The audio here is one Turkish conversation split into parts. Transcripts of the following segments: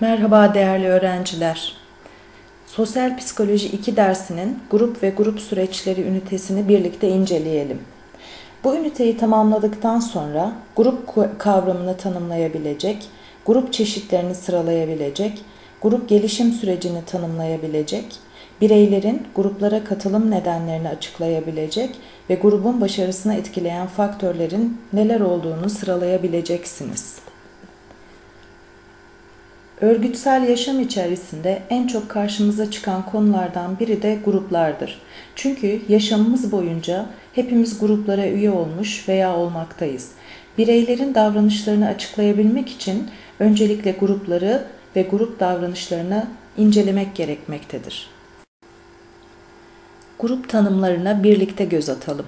Merhaba değerli öğrenciler. Sosyal Psikoloji 2 dersinin grup ve grup süreçleri ünitesini birlikte inceleyelim. Bu üniteyi tamamladıktan sonra grup kavramını tanımlayabilecek, grup çeşitlerini sıralayabilecek, grup gelişim sürecini tanımlayabilecek, bireylerin gruplara katılım nedenlerini açıklayabilecek ve grubun başarısını etkileyen faktörlerin neler olduğunu sıralayabileceksiniz. Örgütsel yaşam içerisinde en çok karşımıza çıkan konulardan biri de gruplardır. Çünkü yaşamımız boyunca hepimiz gruplara üye olmuş veya olmaktayız. Bireylerin davranışlarını açıklayabilmek için öncelikle grupları ve grup davranışlarını incelemek gerekmektedir. Grup tanımlarına birlikte göz atalım.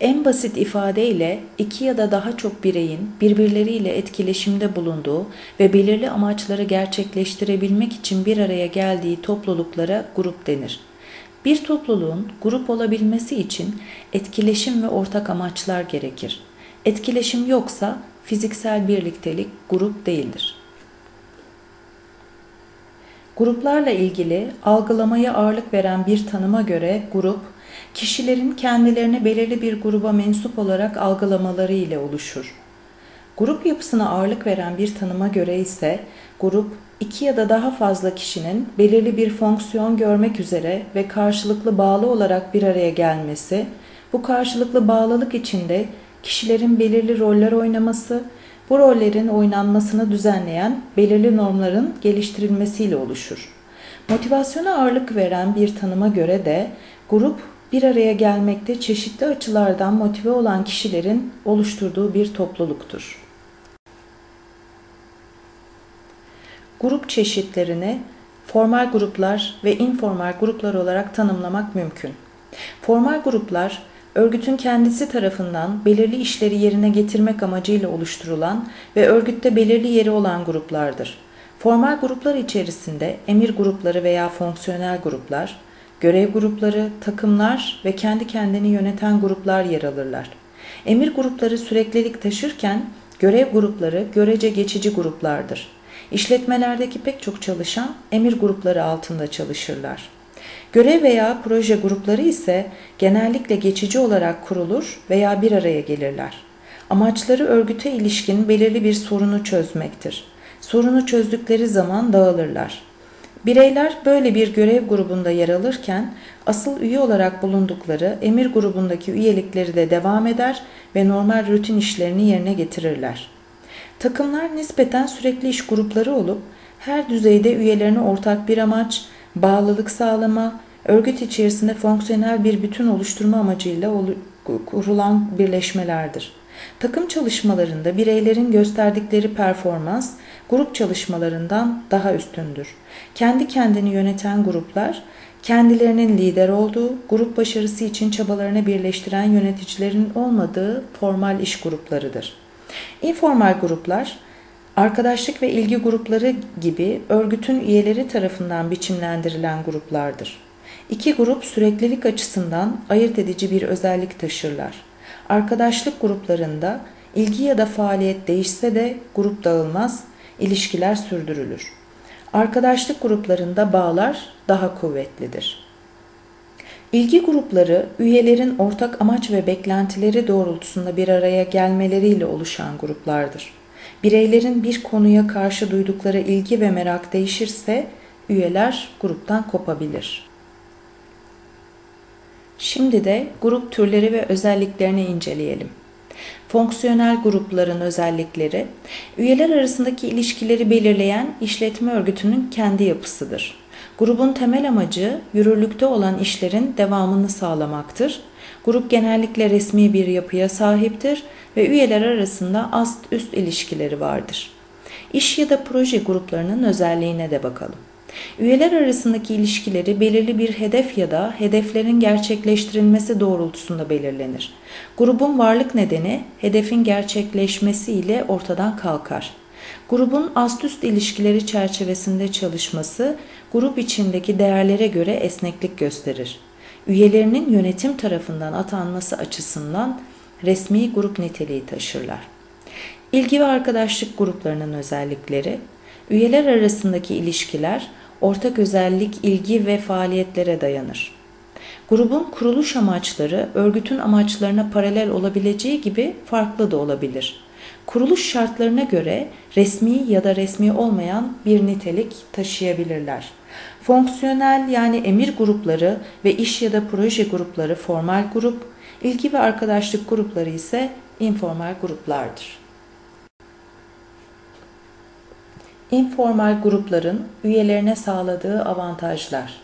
En basit ifadeyle iki ya da daha çok bireyin birbirleriyle etkileşimde bulunduğu ve belirli amaçları gerçekleştirebilmek için bir araya geldiği topluluklara grup denir. Bir topluluğun grup olabilmesi için etkileşim ve ortak amaçlar gerekir. Etkileşim yoksa fiziksel birliktelik grup değildir. Gruplarla ilgili algılamaya ağırlık veren bir tanıma göre grup kişilerin kendilerini belirli bir gruba mensup olarak algılamaları ile oluşur. Grup yapısına ağırlık veren bir tanıma göre ise grup iki ya da daha fazla kişinin belirli bir fonksiyon görmek üzere ve karşılıklı bağlı olarak bir araya gelmesi, bu karşılıklı bağlılık içinde kişilerin belirli roller oynaması, bu rollerin oynanmasını düzenleyen belirli normların geliştirilmesiyle oluşur. Motivasyona ağırlık veren bir tanıma göre de grup bir araya gelmekte çeşitli açılardan motive olan kişilerin oluşturduğu bir topluluktur. Grup çeşitlerini formal gruplar ve informal gruplar olarak tanımlamak mümkün. Formal gruplar, örgütün kendisi tarafından belirli işleri yerine getirmek amacıyla oluşturulan ve örgütte belirli yeri olan gruplardır. Formal gruplar içerisinde emir grupları veya fonksiyonel gruplar, Görev grupları, takımlar ve kendi kendini yöneten gruplar yer alırlar. Emir grupları süreklilik taşırken görev grupları görece geçici gruplardır. İşletmelerdeki pek çok çalışan emir grupları altında çalışırlar. Görev veya proje grupları ise genellikle geçici olarak kurulur veya bir araya gelirler. Amaçları örgüte ilişkin belirli bir sorunu çözmektir. Sorunu çözdükleri zaman dağılırlar. Bireyler böyle bir görev grubunda yer alırken asıl üye olarak bulundukları emir grubundaki üyelikleri de devam eder ve normal rutin işlerini yerine getirirler. Takımlar nispeten sürekli iş grupları olup her düzeyde üyelerine ortak bir amaç, bağlılık sağlama, örgüt içerisinde fonksiyonel bir bütün oluşturma amacıyla kurulan birleşmelerdir. Takım çalışmalarında bireylerin gösterdikleri performans grup çalışmalarından daha üstündür. Kendi kendini yöneten gruplar, kendilerinin lider olduğu, grup başarısı için çabalarını birleştiren yöneticilerin olmadığı formal iş gruplarıdır. Informal gruplar, arkadaşlık ve ilgi grupları gibi örgütün üyeleri tarafından biçimlendirilen gruplardır. İki grup süreklilik açısından ayırt edici bir özellik taşırlar. Arkadaşlık gruplarında ilgi ya da faaliyet değişse de grup dağılmaz, ilişkiler sürdürülür. Arkadaşlık gruplarında bağlar daha kuvvetlidir. İlgi grupları üyelerin ortak amaç ve beklentileri doğrultusunda bir araya gelmeleriyle oluşan gruplardır. Bireylerin bir konuya karşı duydukları ilgi ve merak değişirse üyeler gruptan kopabilir. Şimdi de grup türleri ve özelliklerini inceleyelim. Fonksiyonel grupların özellikleri, üyeler arasındaki ilişkileri belirleyen işletme örgütünün kendi yapısıdır. Grubun temel amacı yürürlükte olan işlerin devamını sağlamaktır. Grup genellikle resmi bir yapıya sahiptir ve üyeler arasında ast-üst ilişkileri vardır. İş ya da proje gruplarının özelliğine de bakalım. Üyeler arasındaki ilişkileri belirli bir hedef ya da hedeflerin gerçekleştirilmesi doğrultusunda belirlenir. Grubun varlık nedeni hedefin gerçekleşmesi ile ortadan kalkar. Grubun ast-üst ilişkileri çerçevesinde çalışması grup içindeki değerlere göre esneklik gösterir. Üyelerinin yönetim tarafından atanması açısından resmi grup niteliği taşırlar. İlgi ve arkadaşlık gruplarının özellikleri Üyeler arasındaki ilişkiler ortak özellik, ilgi ve faaliyetlere dayanır. Grubun kuruluş amaçları örgütün amaçlarına paralel olabileceği gibi farklı da olabilir. Kuruluş şartlarına göre resmi ya da resmi olmayan bir nitelik taşıyabilirler. Fonksiyonel yani emir grupları ve iş ya da proje grupları formal grup, ilgi ve arkadaşlık grupları ise informal gruplardır. Informal grupların üyelerine sağladığı avantajlar.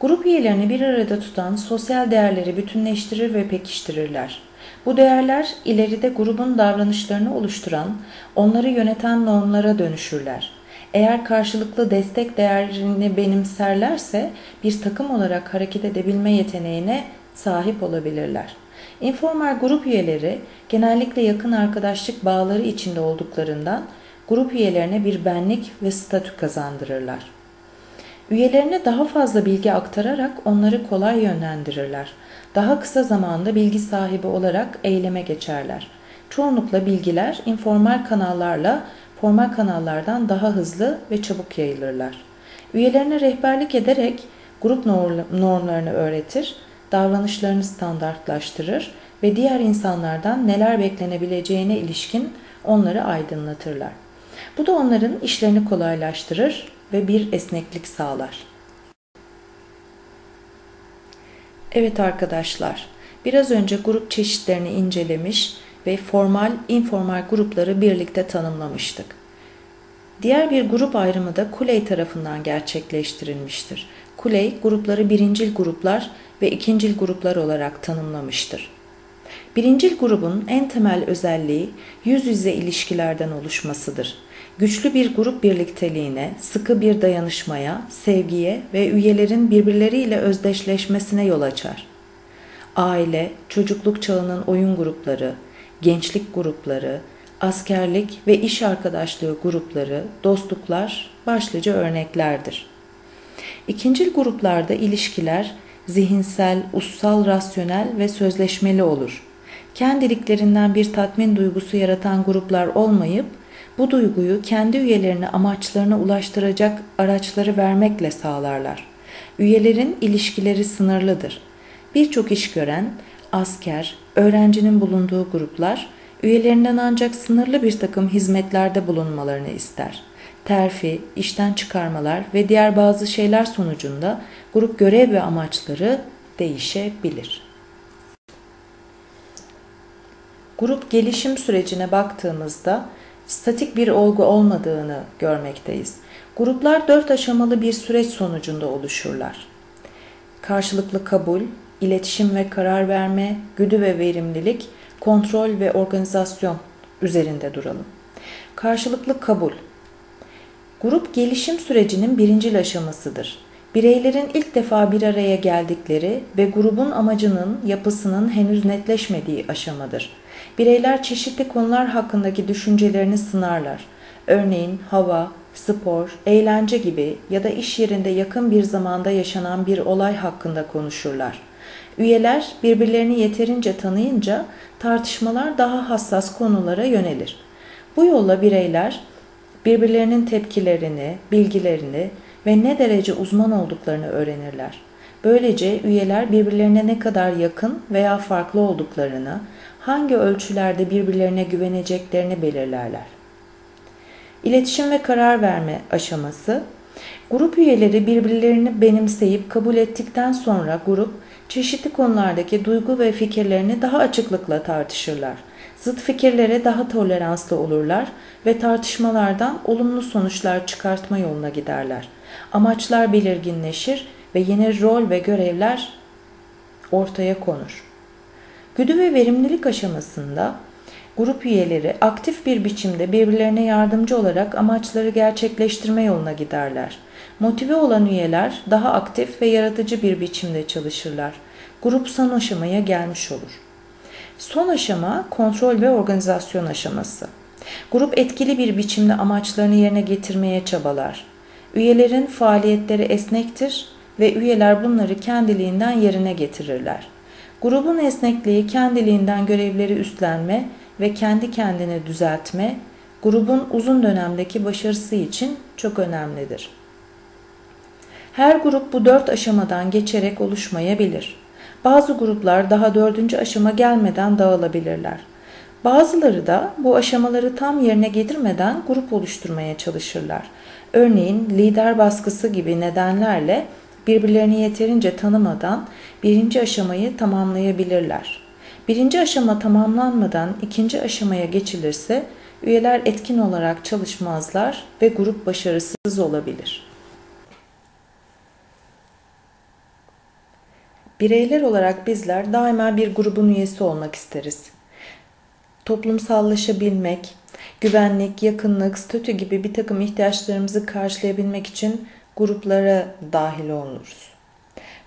Grup üyelerini bir arada tutan sosyal değerleri bütünleştirir ve pekiştirirler. Bu değerler ileride grubun davranışlarını oluşturan, onları yöneten normlara dönüşürler. Eğer karşılıklı destek değerini benimserlerse bir takım olarak hareket edebilme yeteneğine sahip olabilirler. Informal grup üyeleri genellikle yakın arkadaşlık bağları içinde olduklarından grup üyelerine bir benlik ve statü kazandırırlar. Üyelerine daha fazla bilgi aktararak onları kolay yönlendirirler. Daha kısa zamanda bilgi sahibi olarak eyleme geçerler. Çoğunlukla bilgiler informal kanallarla formal kanallardan daha hızlı ve çabuk yayılırlar. Üyelerine rehberlik ederek grup normlarını öğretir, davranışlarını standartlaştırır ve diğer insanlardan neler beklenebileceğine ilişkin onları aydınlatırlar. Bu da onların işlerini kolaylaştırır ve bir esneklik sağlar. Evet arkadaşlar, biraz önce grup çeşitlerini incelemiş ve formal, informal grupları birlikte tanımlamıştık. Diğer bir grup ayrımı da Kuley tarafından gerçekleştirilmiştir. Kuley, grupları birincil gruplar ve ikincil gruplar olarak tanımlamıştır. Birincil grubun en temel özelliği yüz yüze ilişkilerden oluşmasıdır. Güçlü bir grup birlikteliğine, sıkı bir dayanışmaya, sevgiye ve üyelerin birbirleriyle özdeşleşmesine yol açar. Aile, çocukluk çağının oyun grupları, gençlik grupları, askerlik ve iş arkadaşlığı grupları, dostluklar başlıca örneklerdir. İkincil gruplarda ilişkiler zihinsel, ussal, rasyonel ve sözleşmeli olur. Kendiliklerinden bir tatmin duygusu yaratan gruplar olmayıp bu duyguyu kendi üyelerine amaçlarına ulaştıracak araçları vermekle sağlarlar. Üyelerin ilişkileri sınırlıdır. Birçok iş gören, asker, öğrencinin bulunduğu gruplar üyelerinden ancak sınırlı bir takım hizmetlerde bulunmalarını ister. Terfi, işten çıkarmalar ve diğer bazı şeyler sonucunda grup görev ve amaçları değişebilir. Grup gelişim sürecine baktığımızda statik bir olgu olmadığını görmekteyiz. Gruplar dört aşamalı bir süreç sonucunda oluşurlar. Karşılıklı kabul, iletişim ve karar verme, güdü ve verimlilik, kontrol ve organizasyon üzerinde duralım. Karşılıklı kabul Grup gelişim sürecinin birincil aşamasıdır. Bireylerin ilk defa bir araya geldikleri ve grubun amacının, yapısının henüz netleşmediği aşamadır. Bireyler çeşitli konular hakkındaki düşüncelerini sınarlar. Örneğin hava, spor, eğlence gibi ya da iş yerinde yakın bir zamanda yaşanan bir olay hakkında konuşurlar. Üyeler birbirlerini yeterince tanıyınca tartışmalar daha hassas konulara yönelir. Bu yolla bireyler birbirlerinin tepkilerini, bilgilerini ve ne derece uzman olduklarını öğrenirler. Böylece üyeler birbirlerine ne kadar yakın veya farklı olduklarını, hangi ölçülerde birbirlerine güveneceklerini belirlerler. İletişim ve karar verme aşaması Grup üyeleri birbirlerini benimseyip kabul ettikten sonra grup çeşitli konulardaki duygu ve fikirlerini daha açıklıkla tartışırlar. Zıt fikirlere daha toleranslı olurlar ve tartışmalardan olumlu sonuçlar çıkartma yoluna giderler. Amaçlar belirginleşir ve yeni rol ve görevler ortaya konur. Güdü ve verimlilik aşamasında grup üyeleri aktif bir biçimde birbirlerine yardımcı olarak amaçları gerçekleştirme yoluna giderler. Motive olan üyeler daha aktif ve yaratıcı bir biçimde çalışırlar. Grup son aşamaya gelmiş olur. Son aşama kontrol ve organizasyon aşaması. Grup etkili bir biçimde amaçlarını yerine getirmeye çabalar. Üyelerin faaliyetleri esnektir ve üyeler bunları kendiliğinden yerine getirirler. Grubun esnekliği kendiliğinden görevleri üstlenme ve kendi kendini düzeltme, grubun uzun dönemdeki başarısı için çok önemlidir. Her grup bu dört aşamadan geçerek oluşmayabilir. Bazı gruplar daha dördüncü aşama gelmeden dağılabilirler. Bazıları da bu aşamaları tam yerine getirmeden grup oluşturmaya çalışırlar. Örneğin lider baskısı gibi nedenlerle birbirlerini yeterince tanımadan birinci aşamayı tamamlayabilirler. Birinci aşama tamamlanmadan ikinci aşamaya geçilirse üyeler etkin olarak çalışmazlar ve grup başarısız olabilir. Bireyler olarak bizler daima bir grubun üyesi olmak isteriz. Toplumsallaşabilmek, güvenlik, yakınlık, statü gibi bir takım ihtiyaçlarımızı karşılayabilmek için gruplara dahil oluruz.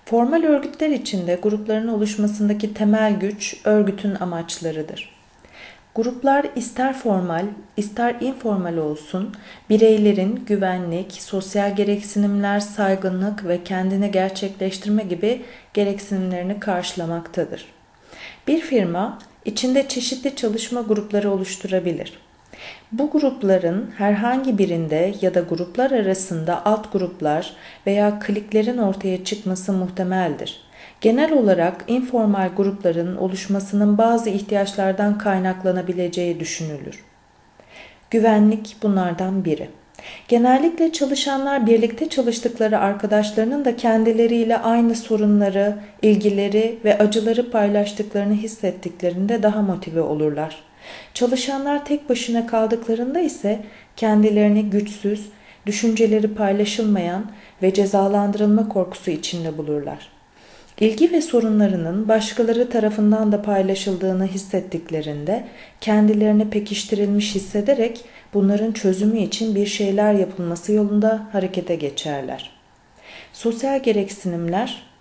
Formal örgütler içinde grupların oluşmasındaki temel güç örgütün amaçlarıdır. Gruplar ister formal, ister informal olsun, bireylerin güvenlik, sosyal gereksinimler, saygınlık ve kendini gerçekleştirme gibi gereksinimlerini karşılamaktadır. Bir firma içinde çeşitli çalışma grupları oluşturabilir. Bu grupların herhangi birinde ya da gruplar arasında alt gruplar veya kliklerin ortaya çıkması muhtemeldir. Genel olarak informal grupların oluşmasının bazı ihtiyaçlardan kaynaklanabileceği düşünülür. Güvenlik bunlardan biri. Genellikle çalışanlar birlikte çalıştıkları arkadaşlarının da kendileriyle aynı sorunları, ilgileri ve acıları paylaştıklarını hissettiklerinde daha motive olurlar. Çalışanlar tek başına kaldıklarında ise kendilerini güçsüz, düşünceleri paylaşılmayan ve cezalandırılma korkusu içinde bulurlar. İlgi ve sorunlarının başkaları tarafından da paylaşıldığını hissettiklerinde kendilerini pekiştirilmiş hissederek bunların çözümü için bir şeyler yapılması yolunda harekete geçerler. Sosyal gereksinimler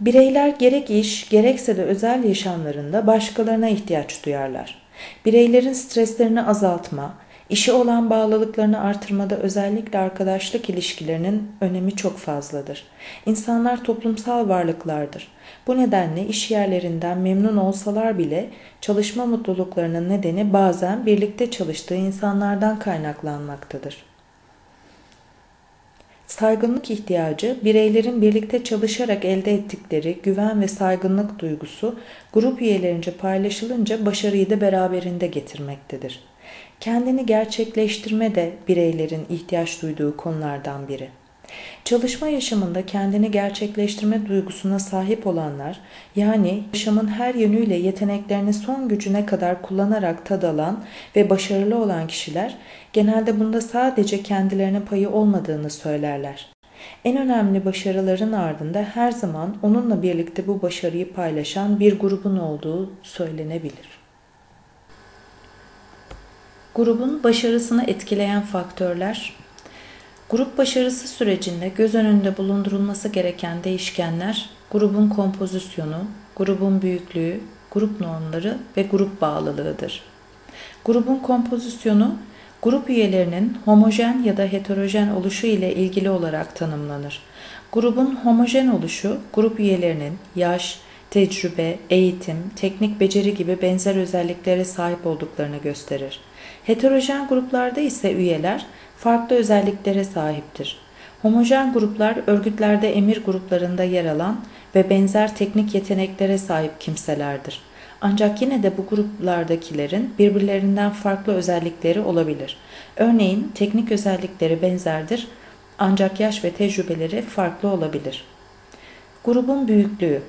Bireyler gerek iş gerekse de özel yaşamlarında başkalarına ihtiyaç duyarlar. Bireylerin streslerini azaltma, işe olan bağlılıklarını artırmada özellikle arkadaşlık ilişkilerinin önemi çok fazladır. İnsanlar toplumsal varlıklardır. Bu nedenle iş yerlerinden memnun olsalar bile çalışma mutluluklarının nedeni bazen birlikte çalıştığı insanlardan kaynaklanmaktadır. Saygınlık ihtiyacı, bireylerin birlikte çalışarak elde ettikleri güven ve saygınlık duygusu grup üyelerince paylaşılınca başarıyı da beraberinde getirmektedir. Kendini gerçekleştirme de bireylerin ihtiyaç duyduğu konulardan biri. Çalışma yaşamında kendini gerçekleştirme duygusuna sahip olanlar, yani yaşamın her yönüyle yeteneklerini son gücüne kadar kullanarak tad alan ve başarılı olan kişiler, genelde bunda sadece kendilerine payı olmadığını söylerler. En önemli başarıların ardında her zaman onunla birlikte bu başarıyı paylaşan bir grubun olduğu söylenebilir. Grubun başarısını etkileyen faktörler Grup başarısı sürecinde göz önünde bulundurulması gereken değişkenler grubun kompozisyonu, grubun büyüklüğü, grup normları ve grup bağlılığıdır. Grubun kompozisyonu grup üyelerinin homojen ya da heterojen oluşu ile ilgili olarak tanımlanır. Grubun homojen oluşu grup üyelerinin yaş, tecrübe, eğitim, teknik beceri gibi benzer özelliklere sahip olduklarını gösterir. Heterojen gruplarda ise üyeler farklı özelliklere sahiptir. Homojen gruplar örgütlerde emir gruplarında yer alan ve benzer teknik yeteneklere sahip kimselerdir. Ancak yine de bu gruplardakilerin birbirlerinden farklı özellikleri olabilir. Örneğin teknik özellikleri benzerdir ancak yaş ve tecrübeleri farklı olabilir. Grubun büyüklüğü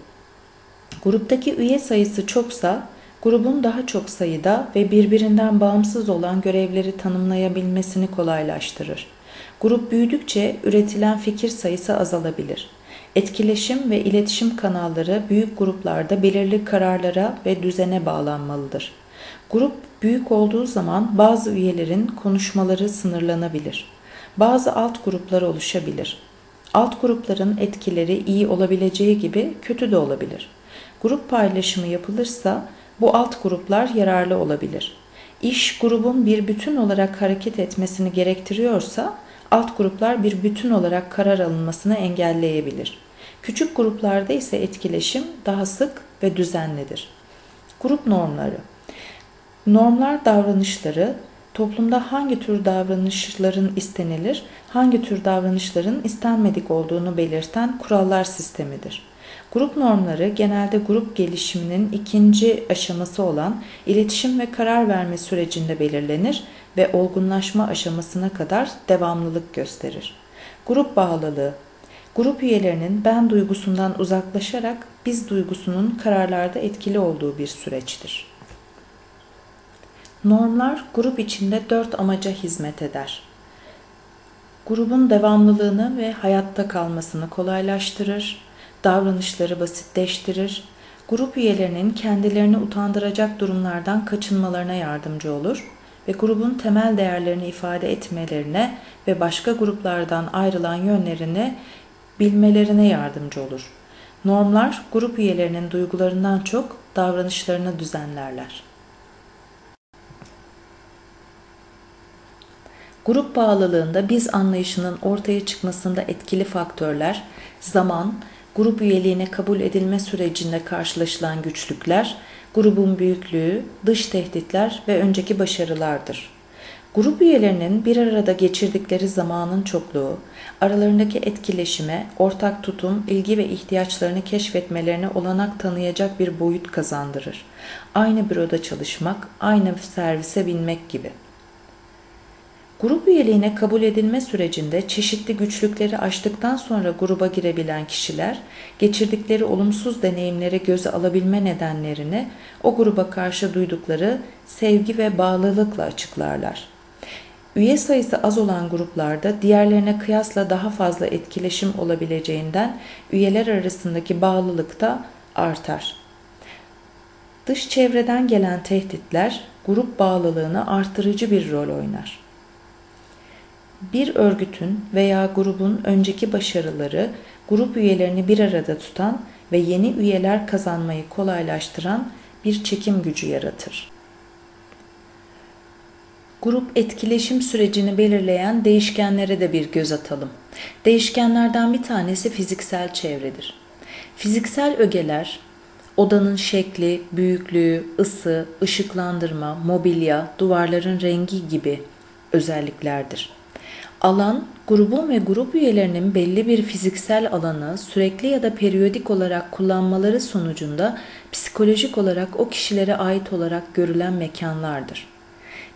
Gruptaki üye sayısı çoksa grubun daha çok sayıda ve birbirinden bağımsız olan görevleri tanımlayabilmesini kolaylaştırır. Grup büyüdükçe üretilen fikir sayısı azalabilir. Etkileşim ve iletişim kanalları büyük gruplarda belirli kararlara ve düzene bağlanmalıdır. Grup büyük olduğu zaman bazı üyelerin konuşmaları sınırlanabilir. Bazı alt gruplar oluşabilir. Alt grupların etkileri iyi olabileceği gibi kötü de olabilir. Grup paylaşımı yapılırsa bu alt gruplar yararlı olabilir. İş grubun bir bütün olarak hareket etmesini gerektiriyorsa alt gruplar bir bütün olarak karar alınmasını engelleyebilir. Küçük gruplarda ise etkileşim daha sık ve düzenlidir. Grup normları Normlar davranışları, toplumda hangi tür davranışların istenilir, hangi tür davranışların istenmedik olduğunu belirten kurallar sistemidir. Grup normları genelde grup gelişiminin ikinci aşaması olan iletişim ve karar verme sürecinde belirlenir ve olgunlaşma aşamasına kadar devamlılık gösterir. Grup bağlılığı Grup üyelerinin ben duygusundan uzaklaşarak biz duygusunun kararlarda etkili olduğu bir süreçtir. Normlar grup içinde dört amaca hizmet eder. Grubun devamlılığını ve hayatta kalmasını kolaylaştırır, davranışları basitleştirir, grup üyelerinin kendilerini utandıracak durumlardan kaçınmalarına yardımcı olur ve grubun temel değerlerini ifade etmelerine ve başka gruplardan ayrılan yönlerini bilmelerine yardımcı olur. Normlar grup üyelerinin duygularından çok davranışlarını düzenlerler. Grup bağlılığında biz anlayışının ortaya çıkmasında etkili faktörler, zaman, grup üyeliğine kabul edilme sürecinde karşılaşılan güçlükler, grubun büyüklüğü, dış tehditler ve önceki başarılardır. Grup üyelerinin bir arada geçirdikleri zamanın çokluğu, aralarındaki etkileşime, ortak tutum, ilgi ve ihtiyaçlarını keşfetmelerine olanak tanıyacak bir boyut kazandırır. Aynı büroda çalışmak, aynı servise binmek gibi.'' Grup üyeliğine kabul edilme sürecinde çeşitli güçlükleri aştıktan sonra gruba girebilen kişiler, geçirdikleri olumsuz deneyimleri göze alabilme nedenlerini o gruba karşı duydukları sevgi ve bağlılıkla açıklarlar. Üye sayısı az olan gruplarda diğerlerine kıyasla daha fazla etkileşim olabileceğinden üyeler arasındaki bağlılık da artar. Dış çevreden gelen tehditler grup bağlılığını artırıcı bir rol oynar. Bir örgütün veya grubun önceki başarıları grup üyelerini bir arada tutan ve yeni üyeler kazanmayı kolaylaştıran bir çekim gücü yaratır. Grup etkileşim sürecini belirleyen değişkenlere de bir göz atalım. Değişkenlerden bir tanesi fiziksel çevredir. Fiziksel ögeler odanın şekli, büyüklüğü, ısı, ışıklandırma, mobilya, duvarların rengi gibi özelliklerdir. Alan, grubun ve grup üyelerinin belli bir fiziksel alanı sürekli ya da periyodik olarak kullanmaları sonucunda psikolojik olarak o kişilere ait olarak görülen mekanlardır.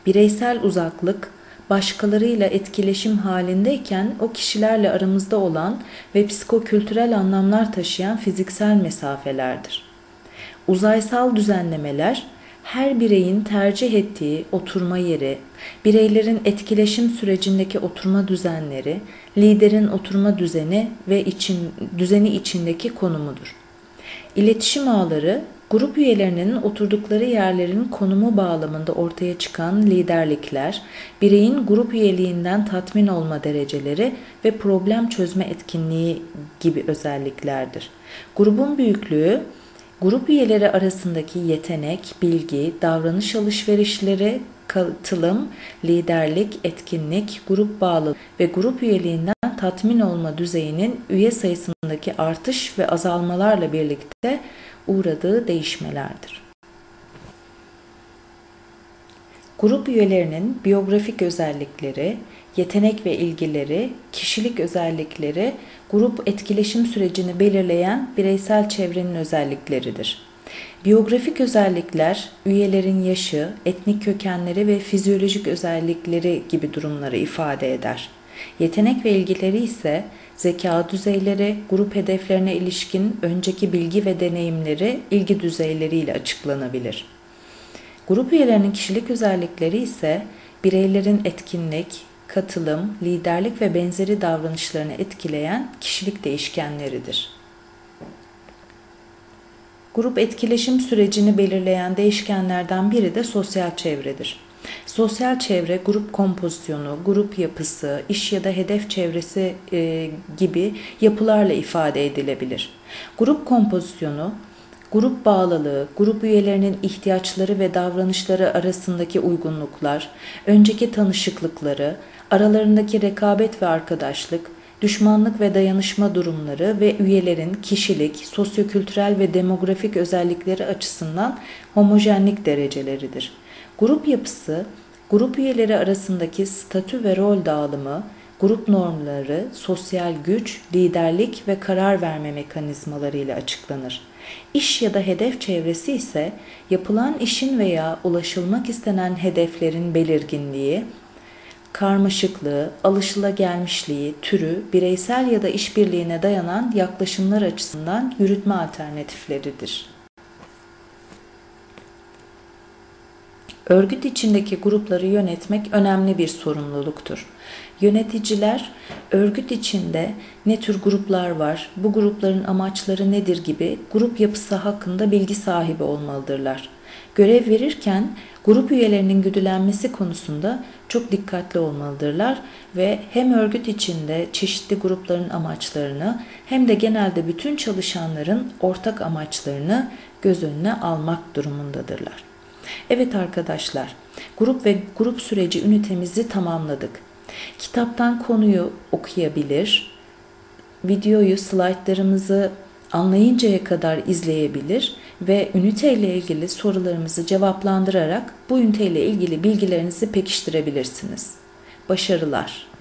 Bireysel uzaklık, başkalarıyla etkileşim halindeyken o kişilerle aramızda olan ve psikokültürel anlamlar taşıyan fiziksel mesafelerdir. Uzaysal düzenlemeler, her bireyin tercih ettiği oturma yeri, bireylerin etkileşim sürecindeki oturma düzenleri, liderin oturma düzeni ve için, düzeni içindeki konumudur. İletişim ağları, grup üyelerinin oturdukları yerlerin konumu bağlamında ortaya çıkan liderlikler, bireyin grup üyeliğinden tatmin olma dereceleri ve problem çözme etkinliği gibi özelliklerdir. Grubun büyüklüğü, Grup üyeleri arasındaki yetenek, bilgi, davranış alışverişleri, katılım, liderlik, etkinlik, grup bağlı ve grup üyeliğinden tatmin olma düzeyinin üye sayısındaki artış ve azalmalarla birlikte uğradığı değişmelerdir. Grup üyelerinin biyografik özellikleri, yetenek ve ilgileri, kişilik özellikleri grup etkileşim sürecini belirleyen bireysel çevrenin özellikleridir. Biyografik özellikler üyelerin yaşı, etnik kökenleri ve fizyolojik özellikleri gibi durumları ifade eder. Yetenek ve ilgileri ise zeka düzeyleri, grup hedeflerine ilişkin önceki bilgi ve deneyimleri ilgi düzeyleriyle açıklanabilir. Grup üyelerinin kişilik özellikleri ise bireylerin etkinlik, katılım, liderlik ve benzeri davranışlarını etkileyen kişilik değişkenleridir. Grup etkileşim sürecini belirleyen değişkenlerden biri de sosyal çevredir. Sosyal çevre, grup kompozisyonu, grup yapısı, iş ya da hedef çevresi e, gibi yapılarla ifade edilebilir. Grup kompozisyonu, grup bağlılığı, grup üyelerinin ihtiyaçları ve davranışları arasındaki uygunluklar, önceki tanışıklıkları, aralarındaki rekabet ve arkadaşlık, düşmanlık ve dayanışma durumları ve üyelerin kişilik, sosyokültürel ve demografik özellikleri açısından homojenlik dereceleridir. Grup yapısı grup üyeleri arasındaki statü ve rol dağılımı, grup normları, sosyal güç, liderlik ve karar verme mekanizmaları ile açıklanır. İş ya da hedef çevresi ise yapılan işin veya ulaşılmak istenen hedeflerin belirginliği, karmaşıklığı, alışılagelmişliği, türü, bireysel ya da işbirliğine dayanan yaklaşımlar açısından yürütme alternatifleridir. Örgüt içindeki grupları yönetmek önemli bir sorumluluktur. Yöneticiler örgüt içinde ne tür gruplar var, bu grupların amaçları nedir gibi grup yapısı hakkında bilgi sahibi olmalıdırlar. Görev verirken grup üyelerinin güdülenmesi konusunda çok dikkatli olmalıdırlar ve hem örgüt içinde çeşitli grupların amaçlarını hem de genelde bütün çalışanların ortak amaçlarını göz önüne almak durumundadırlar. Evet arkadaşlar, grup ve grup süreci ünitemizi tamamladık. Kitaptan konuyu okuyabilir, videoyu, slaytlarımızı anlayıncaya kadar izleyebilir ve ünite ile ilgili sorularımızı cevaplandırarak bu ünite ile ilgili bilgilerinizi pekiştirebilirsiniz. Başarılar.